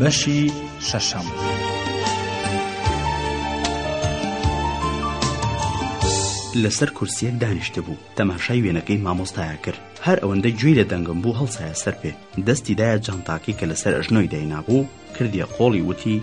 بەشی شەشەم. لەسەر کورسیەک دانیشتە بوو تەماشای وێنەکەی مامۆستایا کرد هەر ئەوەندە گوێی لە دەنگم بوو هەڵسایە سەر پێ دەستی دایە جانتاکی کە لەسەر ئەژنۆی داینابوو کردیە قۆڵی وتی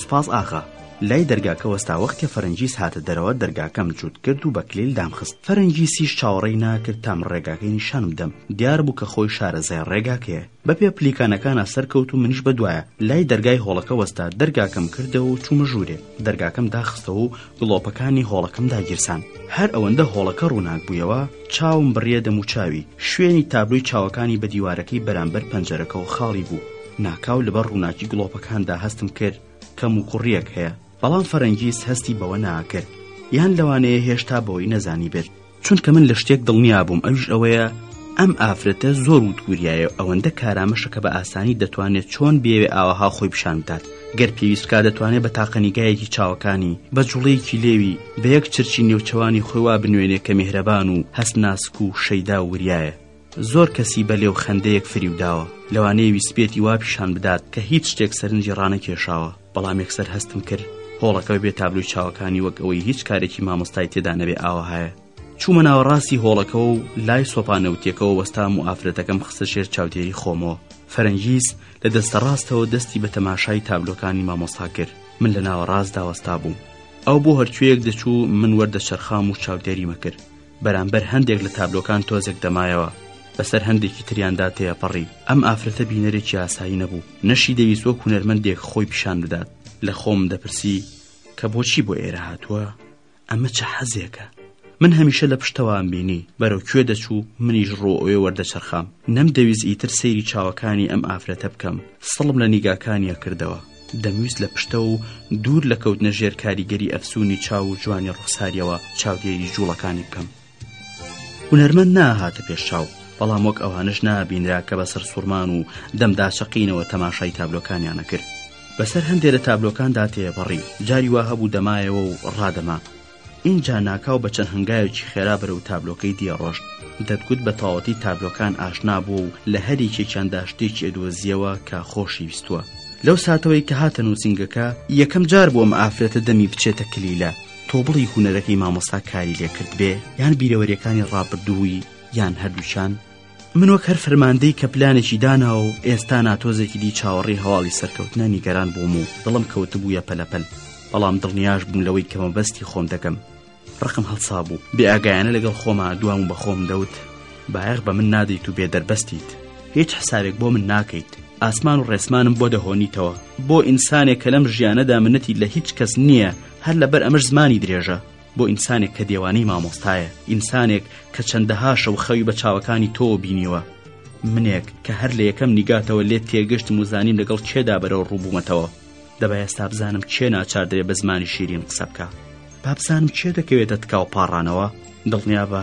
سوپاس ئاغا لای دەرگاکە وەستا وەختێ فەرنجیس هاتە دەرەوە دەرگاکەم جووت کرد و بە کلیل دامخست فەرنجیسیش چاوەڕێی ناکرد تام ڕێگاکەی نیشانم دەم دیار بوو کە خۆی شارەزای ڕێگاکەیە بەپێ پلیکانەکانا سەرکەوت و منیش بەدوایە لای دەرگای هۆڵەکە وەستا دەرگاکەم کردەوە و چوومە ژوورێ دەرگاکەم داخستەوە و گڵۆپەکانی هۆڵەکەم داگیرسان هەر ئەوەندە هۆڵەکە ڕووناک بوویەوە چاوم بڕیە دەم و چاوی شوێنی تابلۆی چاوەکانی بە دیوارەکەی بەرامبەر پەنجەرەکەەوە خاڵی بوو ناکاو لەبەر ڕووناکی گڵۆپەکاندا هەستم کرد کەم و کوڕیەک هەیە بەڵام فەرەنگیز هەستی بەوە ناکرد یان لەوانەیە هێشتا بەوەی نەزانیبێت چونکە من لە شتێک دڵنیا بووم ئەوش ئەوەیە ئەم ئافرەتە زۆر وتگوریایە ئەوەندە کارامەشە کە بە ئاسانی دەتوانێت چۆن بێوێ ئاوەها خۆی پیشان بدات گەر پێویستکە دەتوانێت بە تاقەنیگایەکی چاوەکانی بە جوڵەیەکی لێوی بە یەک چرچی نێوچەوانی خۆیوا بنوێنێ کە میهرەبان و هەستناسک و شەیدا و وریایە زۆر کەسی بە لێو خەندەیەک فریوداوە لەوانەیە ویسپێتی وا پیشان بدات کە هیچ شتێک سەرنجی ڕانەکێشاوە بەڵام یەکسەر هەستم کرد هۆڵەکە بەبێ تابلۆی چاوەکانی وەک ئەوەی هیچ کارێکی مامۆستای تێدا نەبێ ئاوەهایە چوومە ناوەڕاستی هۆڵەکەەوە و لای سۆپانەوتیەکەەوە وەستام و ئافرەتەکەم خستە ژێر چاودێری خۆمەوە فەرەنگیز لە دەستە ڕاستەوە دەستی بە تەماشای تابلۆکانی مامۆستا کرد من لە ناوەڕاست داوەستا بووم ئەو بۆ هەرکوێیەک دەچوو من وەردەچەرخام و چاودێریمە کرد بەرامبەر هەندێک لە تابلۆکان تۆزێک دەمایەوە بەسەر هەندێکی تریاندا تێپەڕی ئەم ئافرەتە بینەرێکی ئاسایی نەبوو نەشی دەویست وەک هونەرمەندێک خۆی پیشان بدات لە خۆم دەپرسی کە بۆچی بۆ ئێرە هاتووە ئەمە چە حەزێکە من هەمیشە لە پشتەوەم بینی بەرەو کوێ دەچوو منیش ڕۆ ئەوێ وەردەچەرخام نەم دەویست ئیتر سەیری چاوەکانی ئەم ئافرەتە بکەم سڵم لە نیگاکانیە کردەوە دەمویست لە پشتەوە و دوور لە کەوتنە ژێر کاریگەری ئەفسونی چاو و جوانی ڕوخساریەوە چاودێری جوڵەکانی بکەم هونەرمەند ناهاتە پێش چاو بەڵام وەک ئەوانش نابینرا کە بە سەرسوورمان و دەمداچەقینەوە تەماشای تابلۆکانیانە کرد بەسەر هەندێ لە تابلۆکاندا تێپەڕی جاری وا هەبوو دەمایەوە و ڕادەما ئینجا ناکاو بە چەند هەنگاوێکی خێرا بەرەو تابلۆکەی دی ڕۆشت، دەتگوت بە تەواوەتی تابلۆکان ئاشنا بووە و لە هەر یەکێکیاندا شتێکی ئەدۆزییەوە کە خۆشی ویستووە. لەو ساتەوەی کە هاتە نووسینگەکە، یەکەم جار بوو ئەم ئافرەتە دەمی بچێتە کلیلە تۆبڵی هونەرەکەی مامۆستا کاری لێ کردبێ، یان بیرەوەرییەکانی ڕابردووی، یان هەردووکیان، من وەک هەر فەرماندەی کە پلانێکی داناوە و ئێستا ناتۆزێکی دی چاوەڕی هەواڵی سەرکەوتنە نیگەران بووم و دڵم کەوتبووە پەلەپەل بەڵام دڵنیاش بووم لەوەی کە مەبەستی خۆم دەکەم ڕقم هەڵسا بوو بێئاگایانە لەگەڵ خۆما دوام بە خۆم دەوت بایەخ بە من نادەیت و بێدەربەستیت هیچ حسابێک بۆ من ناکەیت ئاسمان و ڕێسمانم بۆ دەهۆنیتەوە بۆ ئینسانێک کە لەم ژیانەدا منەتی لە هیچ کەس نییە هەر لەبەر ئەمەش زمانی درێژە بۆ ئینسانێک کە دێوانەی مامۆستایە ئینسانێک کە چەندەها شەو خەوی بە چاوەکانی تۆ بینیوە منێک کە هەر لە یەکەم نیگاتەوە لێت تێگەشت موزانیم لەگەڵ کێدا بەرەوە ڕووبوومەتەوە دەبە ئێستا بزانم کێ ناچار دەبێ بە زمانی شیرین قسە بکە بابزانم کێ دەکەوێتە تکاو پاڕانەوە دڵنیابە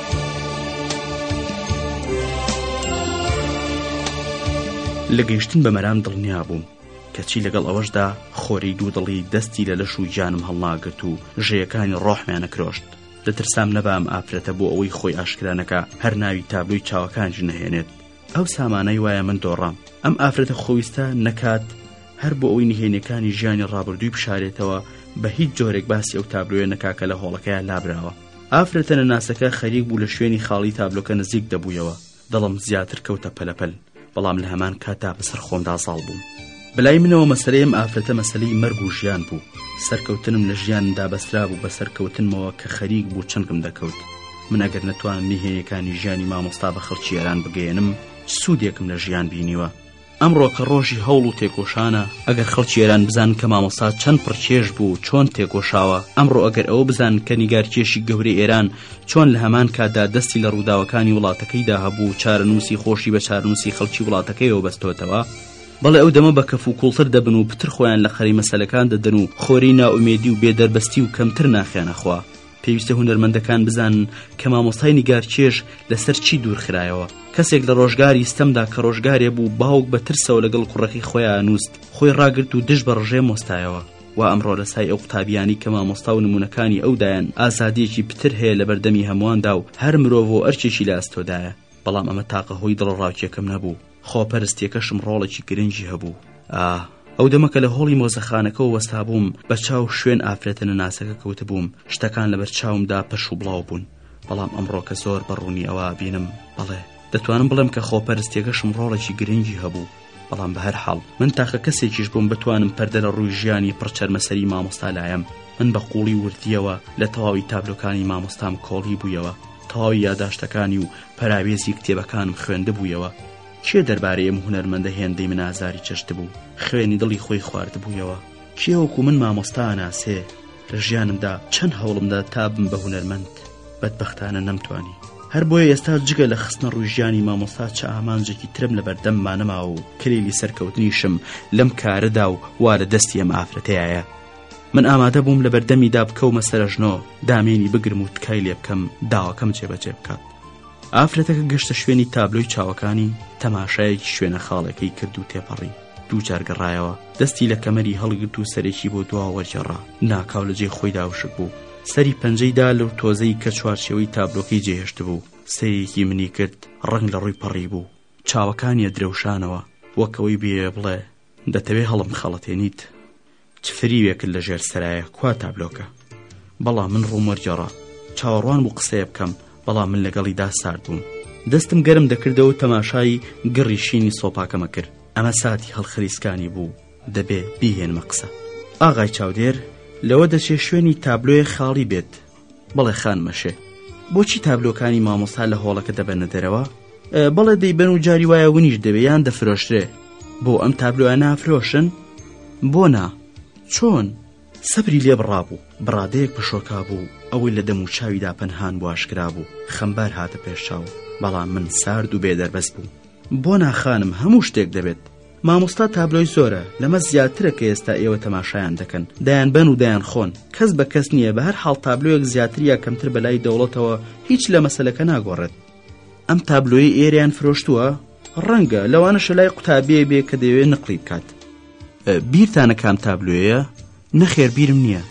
لە گەیشتن بە مەرام دڵنیا بووم کەچی لەگەڵ ئەوەشدا خۆری دوودڵی دەستی لە لەش و گیانم هەڵناگرت و ژەیەکانی ڕۆحمیانە کرۆشت دەترسام نەبام ئافرەتە بۆ ئەوەی خۆی ئاشکرانەکە هەر ناوی تابلۆی چاوەکانج نەهێنێت ئەو سامانەی وایە من دۆڕام ئەم ئافرەتە خۆویستە نەکات هەر بۆ ئەوی نهێنەکانی ژیانی ڕابردووی بشارێتەوە بە هیچ جۆرێک باسی ئەو تابلۆیە نەکاکە لە هۆڵەکەیان لابراوە ئافرەتە نەناسەکە خەریک بوو لە شوێنی خاڵی تابلۆکە نزیک دەبوویەوە دڵم زیاتر کەوتە پەلەپەل بەڵام لە هەمان کاتا بەسەر خۆمدا زاڵ بووم بلای منەوە مەسلەیەم ئافرەتە مەسلەی مەرگ و ژیان بوو سەرکەوتنم لە ژیاندا بەسرا بوو بە سەرکەوتنمەوە کە خەریک بوو چنگم دەکەوت من ئەگەر نەتوانم نهێنیەکانی ژیانی مامۆستا بە خەڵکی ئێران بگەێنم سوودێکم لە ژیان بینیوە ئەمڕۆ کە ڕۆژی هەوڵ و تێکۆشانە ئەگەر خەڵکی ئێران بزان کە مامۆستا چەند پڕکێش بوو چۆن تێکۆشاوە ئەمڕۆ ئەگەر ئەوە بزان کە نیگارکێشی گەورەی ئێران چۆن لە هەمان کاتدا دەستی لە ڕووداوەکانی وڵاتەکەیدا هەبوو چارەنووسی خۆشی بە چارەنووسی خەڵکی وڵاتەکەیەوە بەستۆتەوە بەڵێ ئەو دەمە بە کەف و کوڵتر دەبن و پتر خۆیان لە قەرەی مەسەلەکان دەدەن و خۆری نائومێدی و بێدەربەستی و کەمتر ناخیانە خوا. پێویستە هونەرمەندەکان بزانن کە مامۆستای نیگارکێش لەسەر چی دوورخرایەوە کەسێک لە ڕۆژگاری ستەمدا کە ڕۆژگارێ بوو باوک بە ترسەوە لەگەڵ کوڕەکەی خۆیان نووست خۆی ڕاگرت و دژ بە ڕژێ مۆستایەوە و ئەمڕۆ لە سای ئەو قوتابیانی کە مامۆستا و نمونونەکانی ئەودایەن ئازادیەکی پتر هەیە لە بەردەمی هەموواندا و هەر مرۆڤ و ئەرچێکی لە ئەستۆدایە بەڵام ئەمە تاقە هۆی دڵڕاوکێکەم نەبوو خۆپەرستیەکەشم ڕۆڵێکی گرنگی هەبوو ئاه ئەو دەمە کە لە هۆڵی مۆزەخانەکەەوە وەستابووم بە چاو شوێن ئافرەتە نەناسەکە کەوتبووم شتەکان لەبەر چاومدا پەش و بڵاو بوون بەڵام ئەمڕۆکە زۆر بە ڕوونی ئەوە بینم بەڵێ دەتوانم بڵێم کە خۆپەرستیەکەشم ڕۆڵێکی گرنگی هەبوو بەڵام بە هەر حاڵ من تاقە کەسێکیش بووم بتوانم پەردە لە ڕووی ژیانی پڕچەرمەسەری مامۆستا لایم من بە قوڵی وردیەوە لە تەواوی تابلۆکانی مامۆستام کۆڵی بوویەوە تەواوی یاداشتەکانی و پەراوێزی کتێبەکانم خوێندبوویەوە کێ دەربارەی ئەم هونەرمەندە هێندەی من ئازاری چەشت بوو خوێنی دڵی خۆی خواردبوویەوە کێوەکو من مامۆستا ناسێ لە ژیانمدا چەند هەوڵمدا تا بم بە هونەرمەند بەدبختانە نەمتوانی هەر بۆیە ئێستا جگە لە خستنە ڕوژیانی مامۆستا چە ئامانجێکی ترم لە بەردەم مانەما و کلیلی سەرکەوتنیشم لەم کارەدا و وا لە دەستی ئەم ئافرەتەیە من ئامادە بووم لە بەردەمیدا بکەومە سەرژنۆ دامێنی بگرم و تکای لێ بکەم داواکەم جێبەجێ بکات ئافرەتەکە گەشتە شوێنی تابلۆی چاوەکانی تەماشایەکی شوێنە خاڵەکەی کرد و تێپەڕی دوو جارگەڕایەوە دەستی لە کەمەری هەڵگرت و سەرێکی بۆ دواوەجێڕا ناکاو لە جێ خۆی داوشک بوو سەری پەنجەیدا لەو تۆزەی کە چوارچەوەی تابلۆکەی جێهێشت بوو سەیەکی منی کرد ڕنگ لە ڕووی پەڕی بوو چاوەکانیە درەوشانەوە وەکەوەی بێ بڵێ دەتەوێ هەڵم خەڵەتێنیت چ فریوێکت لە ژێر سەرایە کوا تابلۆکە بەڵام من ڕووم وەرجێڕا چاوەڕوان بوو قسەیە بکەم بەڵام من لەگەڵیدا سارد بووم دەستم گەرم دەکردەوە تەماشایی گڕی شینی سۆپاکەمە کرد ئەمە ساتی هەڵخریسکانی بوو دەبێ بیهێنمە قسە ئاغای چاودێر لەوە دەچێ شوێنی تابلۆیە خاڵی بێت بەڵێ خانمە شێ بۆچی تابلۆکانی مامۆستا لە هۆڵەکە دەبەنە دەرەوە بەڵێ دەیبەن و جاری وایە ونیش دەوێ یان دەفرۆشرێ بۆ ئەم تابلۆە نافرۆشن بۆ نا چۆن سەبری لێ بڕابوو بڕادەیەک پشۆکا بوو ئەوەی لە دەم و چاویدا پەنهان واشکرا بوو خەمبار هاتە پێش چاو بەڵام من سارد و بێ دەربەست بوو بۆ ناخانم هەموو شتێک دەبێت مامۆستا تابلۆی زۆرە لەمە زیاترە کە ئێستا ئێوە تەماشایان دەکەن دایان بەن و دایان خۆن کەس بە کەس نییە بە هەر حاڵ تابلۆیەک زیاتر یا کەمتر بەلای دەوڵەتەوە هیچ لە مەسلەکە ناگۆڕێت ئەم تابلۆی ئێریان فرۆشتووە ڕەنگە لەوانە شەلای قوتابێ بێ کە دەوێت نقلی بکات بیرتانە کام تابلۆیە نەخێر بیرم نییە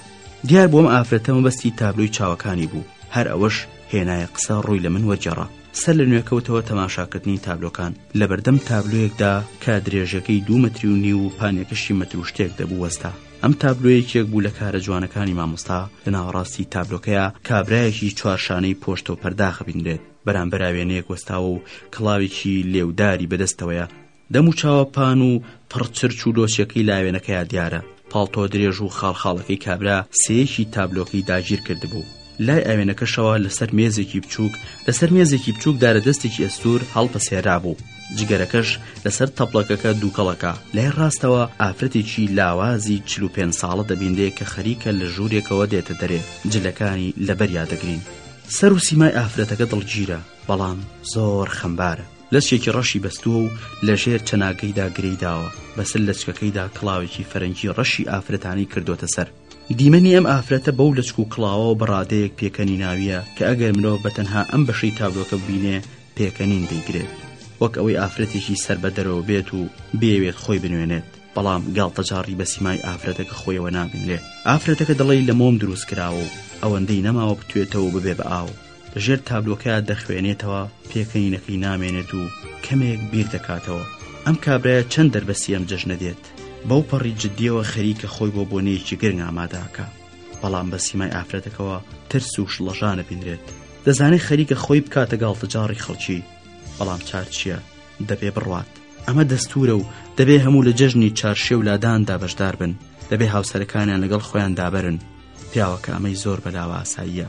دیار بۆم ئافرەتەمە بەستی تابلۆی چاوەکانی بوو هەر ئەوەش هێنایە قسە ڕووی لە من وەرجێڕە سەر لە نوێکەوتەوە تەماشاکردنی تابلۆکان لە بەردەم تابلۆیەکدا کە درێژەکەی دوو مەتری و نیو و پانێکشی مەتروشتێک دەبوو وەستا ئەم تابلۆیەکێک بوو لە کارە جوانەکانی مامۆستا لە ناوەڕاستی تابلۆکەیە کابراایەکی چوارشانەی پۆشتەو پەرداخە بینرێت بەرامبەراوێنەیەک وەستاوە و کڵاوێکی لێوداری بەدەستەوەیە دەم و چاوە پان و پڕ چرچ و لۆچەکەی لاوێنەکەیا دیارە پاڵتۆ درێژ و خاڵخاڵەکەی کابرا سێیەکی تابلۆکەی داگیر کردبوو لای ئاوێنەکەشەوە لەسەر مێزێکی بچووک لەسەر مێزێکی بچووک دارە دەستێکی ئەستور هەڵپەسێرا بوو جگەرەکەش لەسەر تەپڵەکەکە دووکەڵەکە لای ڕاستەوە ئافرەتێکی لاوازی چلو پێ ساڵە دەبینرێ کە خەریکە لە ژوورێکەوە دێتە دەرێ جلەکانی لەبەریا دەگرین سەر و سیمای ئافرەتەکە دڵگیرە بەڵام زۆر خەمبارە لەچکێکی ڕەشی بەستووە و لە ژێر چەناگەیدا گرێی داوە، بەسەر لەچکەکەیدا کڵاوێکی فەرەنگی ڕەشی ئافرەتانەی کردۆتە سەر. دیمەنی ئەم ئافرەتە بەو لەچک و کڵاوە بە ڕادەیەک پێکەنیناوییە کە ئەگەر مرۆڤ بە تەنها ئەم بەشەی تابلۆکە ببینێ پێکەنین دەیگرێت، وەک ئەوەی ئافرەتێکی سەر بە دەرەوە بێت و بیەوێت خۆی بنوێنێت، بەڵام گاڵتەجاڕی بە سیمای ئافرەتەکە خۆیەوە نابینرێ. ئافرەتەکە دەڵێی لە مۆم دروست کراوە و ئەوەندەی نەماوە بتوێتەوە و ببێ بە ئاو. ژێر تابلۆکەیا دەخوێنێتەوە پێکەنینەکەی نامێنێت و کەمێک بیر دەکاتەوە ئەم کابرایە چەند دەربەسی ئەم جەژنە دێت بەو پەڕی جددیەوە خەریکە خۆی بۆ بۆنەیەکی گرنگ ئامادەکە بەڵام بە سیمای ئافرەتەکەەوە ترس و شڵەژانە بینرێت دەزانێت خەریکە خۆی بکاتە گاڵتەجاڕی خەڵکی بەڵام چار چییە دەبێ بڕوات ئەمە دەستورە و دەبێ هەموو لە جەژنی چارشێ و لاداندا بەشدار بن دەبێ هاوسەرەکانیان لەگەڵ خۆیان دابرن پیاوەکە ئەمەی زۆر بەلاوە ئاساییە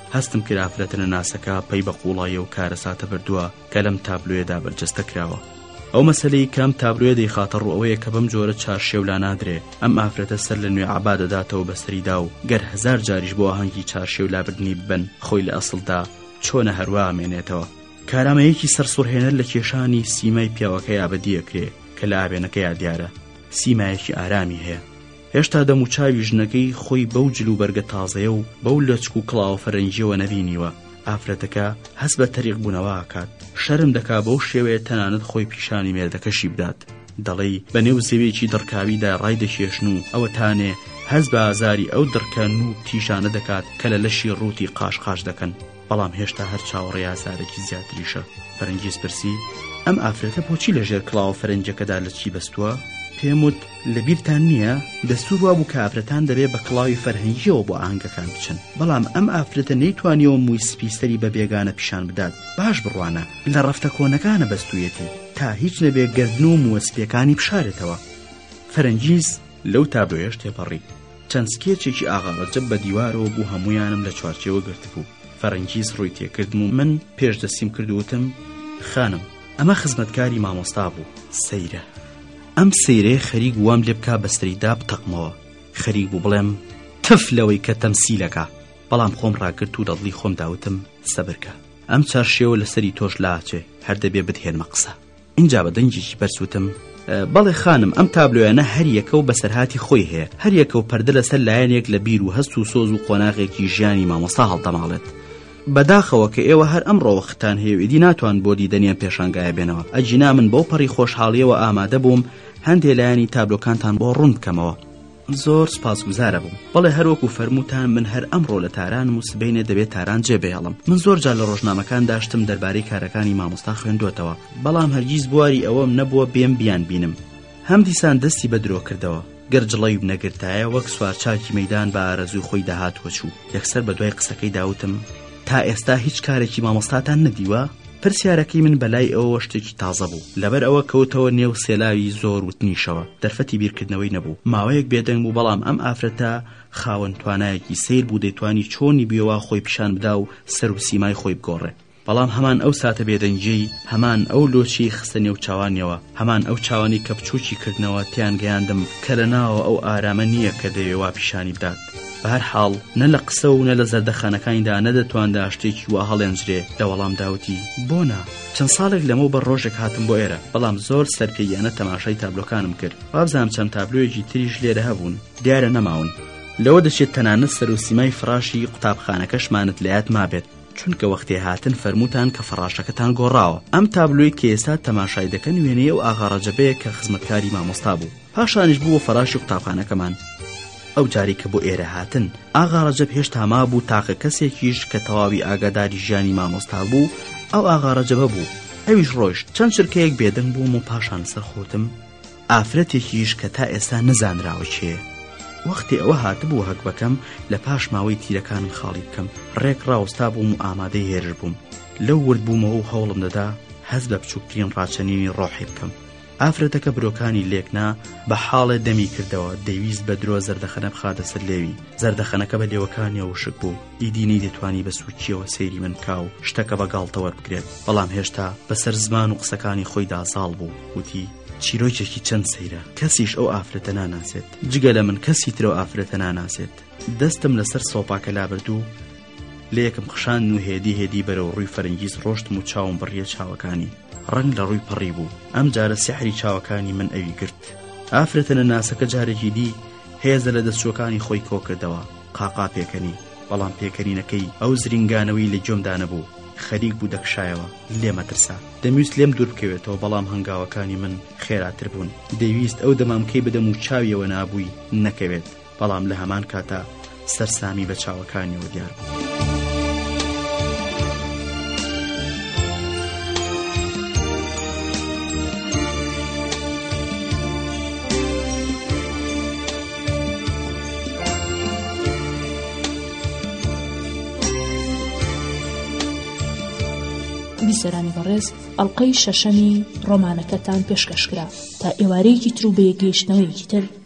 هەستم کرد ئافرەتە نەناسەکە پەی بە قوڵایی و کارەساتە بردووە کە لەم تابلۆیەدا بەرجەستە کراوە ئەو مەسلەی کەم تابلۆیە دەیخاتە ڕوو ئەوەیە کە بەم جۆرە چارشێو لا نادرێ ئەم ئافرەتە سەر لە نوێ عبا دەداتەوە بەسەریدا و گەر هزار جاریش بۆ ئاهەنگی چارشێو لابردنی ببەن خۆی لە ئەسڵدا چۆنە هەروە ئامێنێتەوە کارامەیەکی سەرسوڕهێنەر لە کێشانی سیمای پیاوەکەی ئابدیەکرێ کە لە ئاوێنەکەیا دیارە سیمایەکی ئارامی هەیە هێشتا دەموچاوی ژنەکەی خۆی بەو جل و بەرگە تازەیە و بەو لەچک و کڵاوە فەرەنجییەوە نەبینیوە، ئافرەتەکە هەست بە تەریقبوونەوە ئەکات، شەرم دەکا بەو شێوەیە تەنانەت خۆی پیشانی مێردەکەشی بدات، دەڵێی بەنێو زەویەکی دڕکاویدا ڕایدەکێشن و ئەوەتانێ هەست بە ئازاری ئەو دڕکەن و تیژانە دەکات کە لە لەشی ڕووتی قاش قاش دەکەن. بەڵام هێشتا هەر چاوەڕێ ئازارێکی زیاتریشە فەرنجیز پرسی ئەم ئافرەتە بۆچی لە ژێر کڵاوە فەرنجەکەدا لە چی بەستووە پێموت لە بیرتان نییە دەستور وا بوو کافرەتان دەبێ بە کڵاوی فەرهەنگیەوە بۆ ئاهنگەکان بچن بەڵام ئەم ئافرەتە نەیتوانیەوە مووی سپیسەری بە بێگانە پیشان بدات باش بڕوانە لە ڕفتە کۆنەکانە بەستویەتی تا هیچ نەبێ گردن و مووەسپەکانی بشارێتەوە فەرنجیز لەو تابلۆیەش تێپەڕی چەند سکێچێکی ئاغا ڕەجەب بە دیوارەوە بوو هەموویانم لە چوارچێوە گرتبوو فەرەنگیز ڕووی تێکردم و من پێش دەسیم کرد وتم خانم ئەمە خزمەتکاری مامۆستا بوو سەیرە ئەم سەیرێ خەریک وام لێ بکە بەستری دا بتەقمەوە خەریک بوو بڵێم تف لەوەی کە تەمسیلەکە بەڵام خۆم ڕاگرت و دەڵی خۆم داوتم سەبرکە ئەم چارشێوە لەسەری تۆش لاچێ هەردەبێ بدهێنمە قسە ئینجا بە دەنگێکی بەرز وتم، بەڵێ خانم ئەم تابلۆیانە هەریەکە و بەسەرهاتی خۆی هەیە، هەریەکە و پەردە لەسەر لایەنێک لە بیر و هەست و سۆز و قۆناغێکی ژیانی مامۆستا هەڵدەماڵێت. بەداخەوە کە ئێوە هەر ئەمڕۆ وەختتان هەیە و ئیدی ناتوان بۆ دیدەنی ئەم پێشانگایە بێنەوە، ئەگینا من بەوپەڕی خۆشحاڵییەوە ئامادە بووم هەندێ لایەنی تابلۆکانتان بۆ ڕوون بکەمەوە. زۆر سپاسگوزار ئەبم بەڵێ هەروەکو فەرمووتان من هەر ئەمڕۆ لە تارانم و سبەینێ دەبێت تاران جێ بهێڵم من زۆر جار لە ڕۆژنامەکان داشتم دەربارەی کارەکانی مامۆستا خوێندووەتەوە بەڵام هەرگیز بواری ئەوەم نەبووە بێم بیانبینم هەم دیسان دەستی بە درۆ کردەوە گەر جڵەویم نەگرتایە وەک سوارچاکی مەدان بە ئارەزووی خۆی دەهات وەچوو یەکسەر بە دوای قسەکەی داوتم تا ئێستا هیچ کارێکی مامۆستاتان نەدیوە پرسیارەکەی من بەلای ئەوەوە شتێکی تازە بوو لەبەر ئەوە کەوتەوە نێو سێلاوی زۆر وتنیشەوە دەرفەتی بیرکردنەوەی نەبوو ماوەیەک بێدەنگ بوو بەڵام ئەم ئافرەتە خاوەن توانایەکی سیر بوو دەیتوانی چۆنی بێوا خۆی پیشان بدا و سەر و سیمای خۆی بگۆڕێ بەڵام هەمان ئەو ساتە بێدەنگیەی هەمان ئەو لۆچی خستە نێو چاوانیەوە هەمان ئەو چاوانی کە بچووکی کردنەوە تیان گەیاندم کە لە ناوە ئەو ئارامە نییە کە دەیەوا پیشانی بدات بە هەر حاڵ نە لە قسە و نە لە زەردەخانەکانیدا نەدەتواندا شتێکی وا هەڵێنجرێ لە وەڵام داوتی بۆ نا چەند ساڵێک لەمەو بە ڕۆژێک هاتم بۆ ئێرە بەڵام زۆر سەرپێیانە تەماشای تابلۆکانم کرد وابزانم چەند تابلۆیەکی تریش لێرە هەبوون دیارە نەماون لەوە دەچێت تەنانەت سەرۆسیمای فراشی قوتابخانەکەشمانت لە یاد مابێت چونکە وەختێ هاتن فەرموتان کە فەڕاشەکەتان گۆڕاوە ئەم تابلۆی کە ئێستا تەماشای دەکەن وێنەیە و ئاغاڕەجەبەیە کە خزمەتکاری مامۆستا بوو پاشانیش بووە فەراشی قوتابخانەکەمان. ئەو جارەی کە بۆ ئێرە هاتن، ئاغا ڕەجەب هێشتا مابوو، تاکە کەسێکیش کە تەواوی ئاگاداری ژیانی مامۆستا بوو، ئەو ئاغا ڕەجەبە بوو. ئەویش ڕۆیشت. چەند چرکەیەک بێدەنگ بووم و پاشان سەرخۆتم. ئافرەتێکیش کە تا ئێستا نەزانراوە کێیە. وەختی ئەوە هاتبوو هەگبەکەم، لە پاش ماوەی تیرەکانم خاڵی بکەم. ڕێک ڕاوەستابووم و ئامادەی هێرش بووم. لەو وردبوومەوە و هەوڵم دەدا هەست بە بچووکترین ڕاچەنینی ڕۆحی بکەم. ئافرەتەکە برۆکانی لێکنا بە حاڵێ دەمی کردەوە دەیویست بە درۆ زەردەخەنە بخاتە سەر لێوی زەردەخەنەکە بە لێوەکانی وشک بوو ئیدی نەی دەتوانی بە سوچیەوە سەیری من کا و شتەکە بە گاڵتەوەەر بگرێت بەڵام هێشتا بەسەر زمان و قسەکانی خۆیدا زاڵ بوو وتی چیرۆکێکی چەند سەیرە کەسیش ئەو ئافرەتە ناناسێت جگە لە من کەسی ترەوە ئافرەتە ناناسێت دەستم لەسەر سۆپاکە لابردوو لە یەکم خشان و هێدی هێدی بەرەو ڕووی فەرنگیز ڕۆشتم و چاوم بڕیە چاوەکانی ڕنگ لە ڕووی پەڕی بوو ئەم جارە سحری چاوەکانی من ئەوی گرت ئافرەتە لە ناسەکە جارێکی دی هێزە لە دەستچوەکانی خۆی کۆکردەوە قاقا پێکەنی بەڵام پێکەنینەکەی ئەو زرنگانەوەی لە جۆمدا نەبوو خەریک بوو دەکشایەوە لێمە ترسا دەمویست لێم دوور بکەوێتەوە بەڵام هەنگاوەکانی من خێراتر بوون دەویست ئەو دەمامکەی بدەم و چاویەوە نابووی نەکەوێت بەڵام لە هەمان کاتا سەرسامی بە چاوەکانیەوە دیار بوو. بیسەرانی بەڕێز ئەڵلقەی شەشەمی ڕۆمانەکەتان پێشکەشکرا تا ئێوارەیەکی تر و بەیەگەیشتنەوەیەکی تر